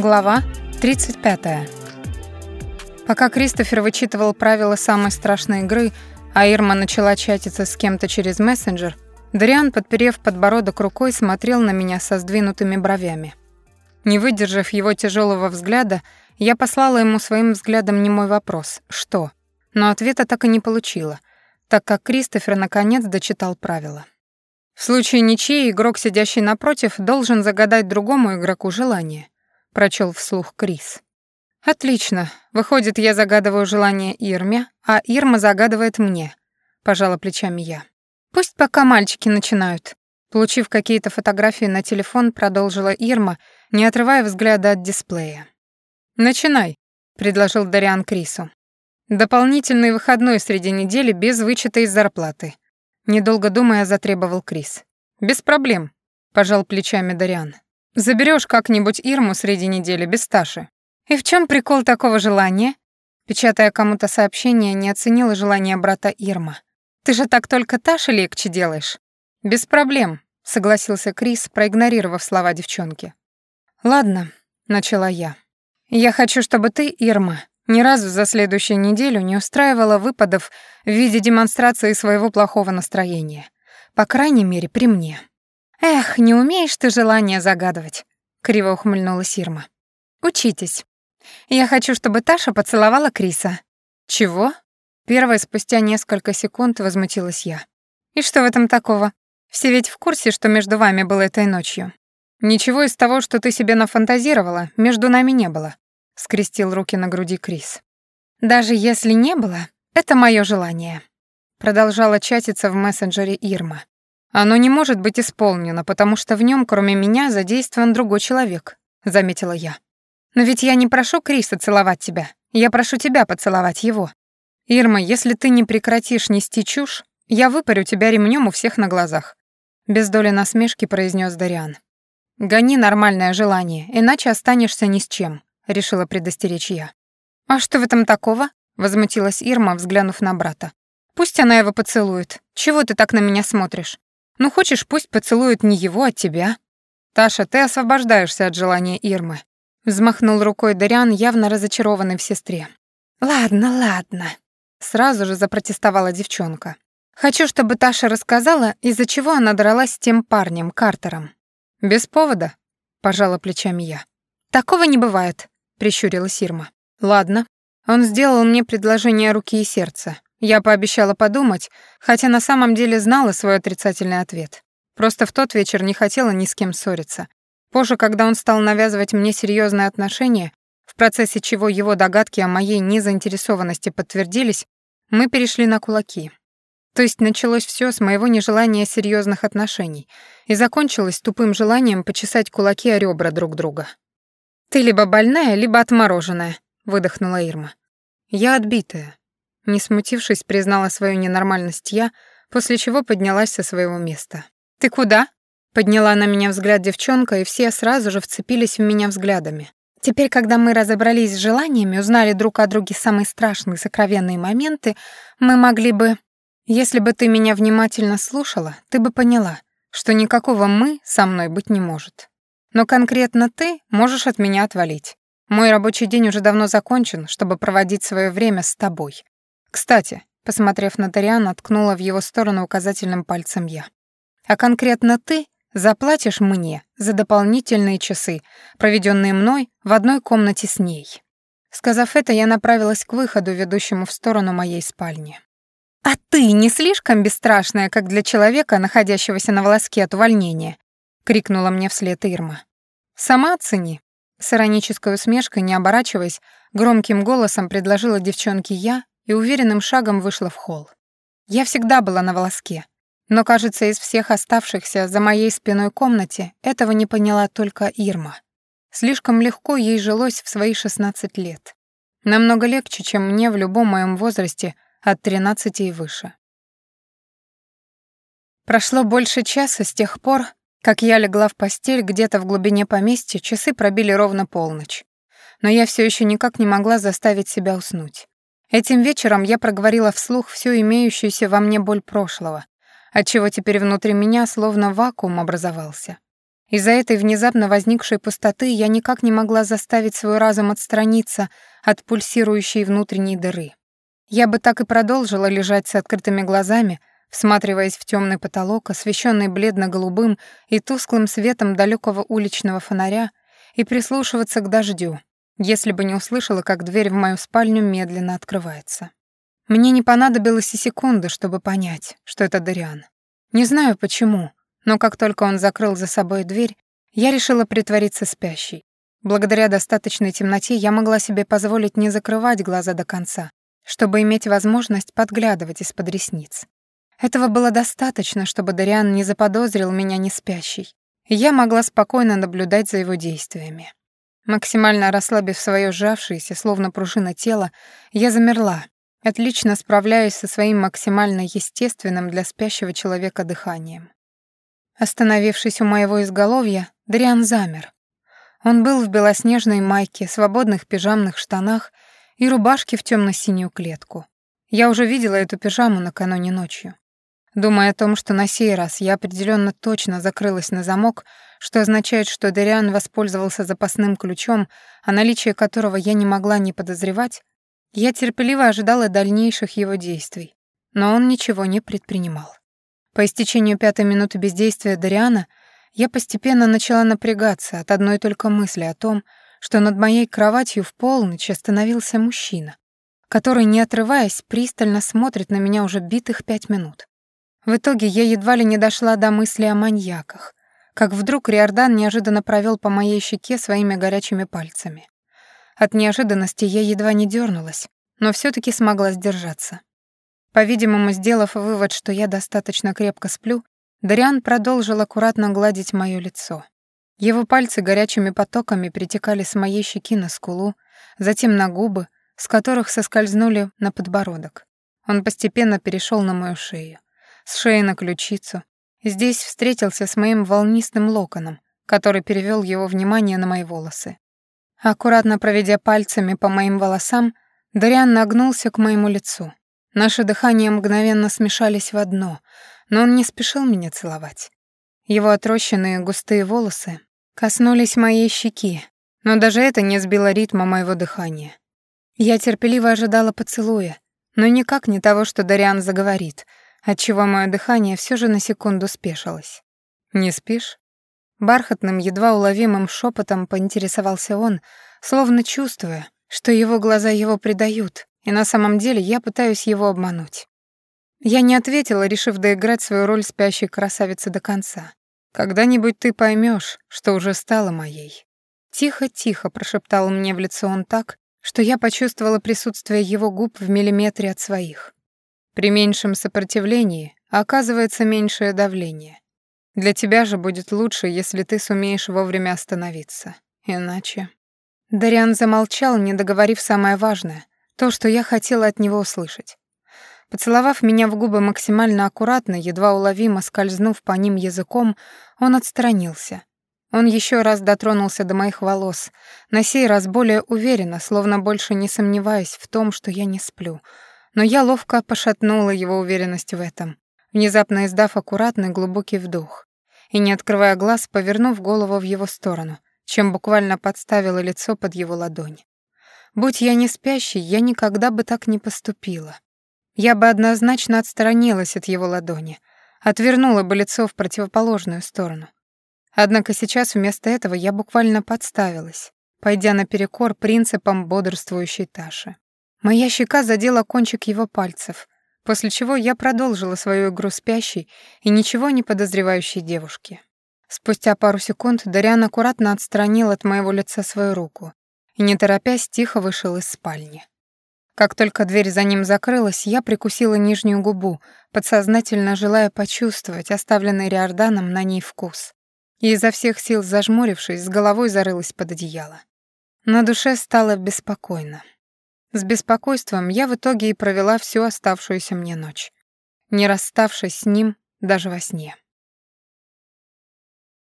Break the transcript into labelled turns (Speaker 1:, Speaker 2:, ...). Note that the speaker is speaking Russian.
Speaker 1: Глава 35. Пока Кристофер вычитывал правила самой страшной игры, а Ирма начала чатиться с кем-то через мессенджер, Дариан, подперев подбородок рукой, смотрел на меня со сдвинутыми бровями. Не выдержав его тяжелого взгляда, я послала ему своим взглядом немой вопрос «Что?», но ответа так и не получила, так как Кристофер наконец дочитал правила. В случае ничьей игрок, сидящий напротив, должен загадать другому игроку желание —— прочел вслух Крис. «Отлично. Выходит, я загадываю желание Ирме, а Ирма загадывает мне», — пожала плечами я. «Пусть пока мальчики начинают». Получив какие-то фотографии на телефон, продолжила Ирма, не отрывая взгляда от дисплея. «Начинай», — предложил Дариан Крису. «Дополнительный выходной среди недели без вычета из зарплаты». Недолго думая, затребовал Крис. «Без проблем», — пожал плечами Дариан. Заберешь как-нибудь Ирму среди недели без Таши. И в чем прикол такого желания? Печатая кому-то сообщение, не оценила желание брата Ирма. Ты же так только Таше легче делаешь. Без проблем, согласился Крис, проигнорировав слова девчонки. Ладно, начала я. Я хочу, чтобы ты, Ирма, ни разу за следующую неделю не устраивала выпадов в виде демонстрации своего плохого настроения. По крайней мере, при мне. «Эх, не умеешь ты желание загадывать», — криво ухмыльнулась Ирма. «Учитесь. Я хочу, чтобы Таша поцеловала Криса». «Чего?» Первая спустя несколько секунд возмутилась я. «И что в этом такого? Все ведь в курсе, что между вами было этой ночью». «Ничего из того, что ты себе нафантазировала, между нами не было», — скрестил руки на груди Крис. «Даже если не было, это мое желание», — продолжала чатиться в мессенджере Ирма. Оно не может быть исполнено, потому что в нем, кроме меня, задействован другой человек, заметила я. Но ведь я не прошу Криса целовать тебя. Я прошу тебя поцеловать его. Ирма, если ты не прекратишь нести чушь, я выпарю тебя ремнем у всех на глазах. Без доли насмешки произнес Дариан. Гони нормальное желание, иначе останешься ни с чем, решила предостеречь я. А что в этом такого? возмутилась Ирма, взглянув на брата. Пусть она его поцелует. Чего ты так на меня смотришь? Ну, хочешь, пусть поцелует не его, а тебя. Таша, ты освобождаешься от желания Ирмы. Взмахнул рукой Дариан, явно разочарованный в сестре. Ладно, ладно. Сразу же запротестовала девчонка. Хочу, чтобы Таша рассказала, из-за чего она дралась с тем парнем, Картером. Без повода, пожала плечами я. Такого не бывает, прищурилась Ирма. Ладно. Он сделал мне предложение руки и сердца. Я пообещала подумать, хотя на самом деле знала свой отрицательный ответ. Просто в тот вечер не хотела ни с кем ссориться. Позже, когда он стал навязывать мне серьезные отношения, в процессе чего его догадки о моей незаинтересованности подтвердились, мы перешли на кулаки. То есть началось все с моего нежелания серьезных отношений и закончилось тупым желанием почесать кулаки о ребра друг друга. «Ты либо больная, либо отмороженная», — выдохнула Ирма. «Я отбитая. Не смутившись, признала свою ненормальность я, после чего поднялась со своего места. «Ты куда?» Подняла на меня взгляд девчонка, и все сразу же вцепились в меня взглядами. Теперь, когда мы разобрались с желаниями, узнали друг о друге самые страшные сокровенные моменты, мы могли бы... Если бы ты меня внимательно слушала, ты бы поняла, что никакого «мы» со мной быть не может. Но конкретно ты можешь от меня отвалить. Мой рабочий день уже давно закончен, чтобы проводить свое время с тобой. Кстати, посмотрев на Дариана, ткнула в его сторону указательным пальцем я. А конкретно ты заплатишь мне за дополнительные часы, проведенные мной в одной комнате с ней. Сказав это, я направилась к выходу, ведущему в сторону моей спальни. «А ты не слишком бесстрашная, как для человека, находящегося на волоске от увольнения?» — крикнула мне вслед Ирма. «Сама оцени». С иронической усмешкой, не оборачиваясь, громким голосом предложила девчонке я и уверенным шагом вышла в холл. Я всегда была на волоске, но, кажется, из всех оставшихся за моей спиной комнате этого не поняла только Ирма. Слишком легко ей жилось в свои 16 лет. Намного легче, чем мне в любом моем возрасте от 13 и выше. Прошло больше часа с тех пор, как я легла в постель где-то в глубине поместья, часы пробили ровно полночь. Но я все еще никак не могла заставить себя уснуть. Этим вечером я проговорила вслух всю имеющуюся во мне боль прошлого, отчего теперь внутри меня словно вакуум образовался. Из-за этой внезапно возникшей пустоты я никак не могла заставить свой разум отстраниться от пульсирующей внутренней дыры. Я бы так и продолжила лежать с открытыми глазами, всматриваясь в темный потолок, освещенный бледно-голубым и тусклым светом далекого уличного фонаря, и прислушиваться к дождю, если бы не услышала, как дверь в мою спальню медленно открывается. Мне не понадобилось и секунды, чтобы понять, что это Дариан. Не знаю почему, но как только он закрыл за собой дверь, я решила притвориться спящей. Благодаря достаточной темноте я могла себе позволить не закрывать глаза до конца, чтобы иметь возможность подглядывать из-под ресниц. Этого было достаточно, чтобы Дариан не заподозрил меня не спящей, и я могла спокойно наблюдать за его действиями. Максимально расслабив свое сжавшееся, словно пружина тело, я замерла, отлично справляясь со своим максимально естественным для спящего человека дыханием. Остановившись у моего изголовья, Дриан замер. Он был в белоснежной майке, свободных пижамных штанах и рубашке в темно-синюю клетку. Я уже видела эту пижаму накануне ночью. Думая о том, что на сей раз я определенно точно закрылась на замок, что означает, что Дариан воспользовался запасным ключом, о наличии которого я не могла не подозревать, я терпеливо ожидала дальнейших его действий, но он ничего не предпринимал. По истечению пятой минуты бездействия Дариана я постепенно начала напрягаться от одной только мысли о том, что над моей кроватью в полночь остановился мужчина, который, не отрываясь, пристально смотрит на меня уже битых пять минут. В итоге я едва ли не дошла до мысли о маньяках, как вдруг Риордан неожиданно провел по моей щеке своими горячими пальцами. От неожиданности я едва не дернулась, но все таки смогла сдержаться. По-видимому, сделав вывод, что я достаточно крепко сплю, Дариан продолжил аккуратно гладить моё лицо. Его пальцы горячими потоками притекали с моей щеки на скулу, затем на губы, с которых соскользнули на подбородок. Он постепенно перешел на мою шею, с шеи на ключицу. Здесь встретился с моим волнистым локоном, который перевёл его внимание на мои волосы. Аккуратно проведя пальцами по моим волосам, Дариан нагнулся к моему лицу. Наши дыхания мгновенно смешались в одно, но он не спешил меня целовать. Его отрощенные густые волосы коснулись моей щеки, но даже это не сбило ритма моего дыхания. Я терпеливо ожидала поцелуя, но никак не того, что Дариан заговорит, отчего мое дыхание все же на секунду спешилось. «Не спишь?» Бархатным, едва уловимым шепотом поинтересовался он, словно чувствуя, что его глаза его предают, и на самом деле я пытаюсь его обмануть. Я не ответила, решив доиграть свою роль спящей красавицы до конца. «Когда-нибудь ты поймешь, что уже стала моей». Тихо-тихо прошептал мне в лицо он так, что я почувствовала присутствие его губ в миллиметре от своих. При меньшем сопротивлении оказывается меньшее давление. Для тебя же будет лучше, если ты сумеешь вовремя остановиться. Иначе... Дариан замолчал, не договорив самое важное. То, что я хотела от него услышать. Поцеловав меня в губы максимально аккуратно, едва уловимо скользнув по ним языком, он отстранился. Он еще раз дотронулся до моих волос, на сей раз более уверенно, словно больше не сомневаясь в том, что я не сплю. Но я ловко пошатнула его уверенность в этом, внезапно издав аккуратный глубокий вдох и, не открывая глаз, повернув голову в его сторону, чем буквально подставила лицо под его ладонь. Будь я не спящей, я никогда бы так не поступила. Я бы однозначно отстранилась от его ладони, отвернула бы лицо в противоположную сторону. Однако сейчас вместо этого я буквально подставилась, пойдя наперекор принципам бодрствующей Таши. Моя щека задела кончик его пальцев, после чего я продолжила свою игру спящей и ничего не подозревающей девушки. Спустя пару секунд Дариан аккуратно отстранил от моего лица свою руку, и, не торопясь, тихо вышел из спальни. Как только дверь за ним закрылась, я прикусила нижнюю губу, подсознательно желая почувствовать оставленный Риорданом на ней вкус. И изо всех сил зажмурившись, с головой зарылась под одеяло. На душе стало беспокойно. С беспокойством я в итоге и провела всю оставшуюся мне ночь, не расставшись с ним даже во сне.